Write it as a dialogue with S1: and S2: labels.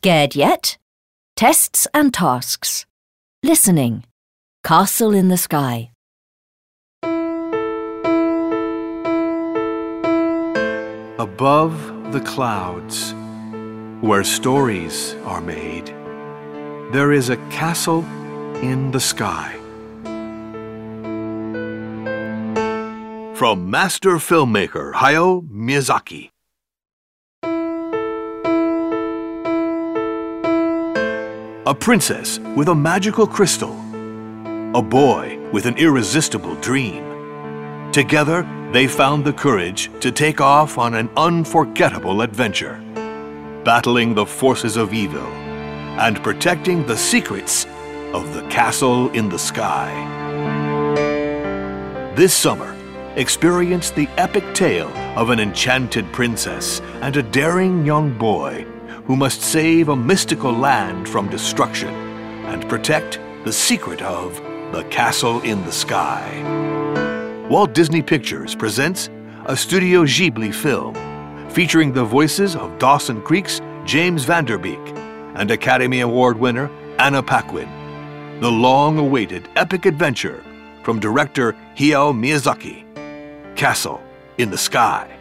S1: Scared yet? Tests and tasks. Listening. Castle in the sky.
S2: Above the clouds, where stories are made, there is a castle in the sky. From master filmmaker Hayao Miyazaki. A princess with a magical crystal. A boy with an irresistible dream. Together, they found the courage to take off on an unforgettable adventure, battling the forces of evil and protecting the secrets of the castle in the sky. This summer, experience the epic tale of an enchanted princess and a daring young boy who must save a mystical land from destruction and protect the secret of the castle in the sky. Walt Disney Pictures presents a Studio Ghibli film featuring the voices of Dawson Creek's James Van Der Beek and Academy Award winner Anna Paquin. The long awaited epic adventure from director Hayao Miyazaki Castle in the Sky.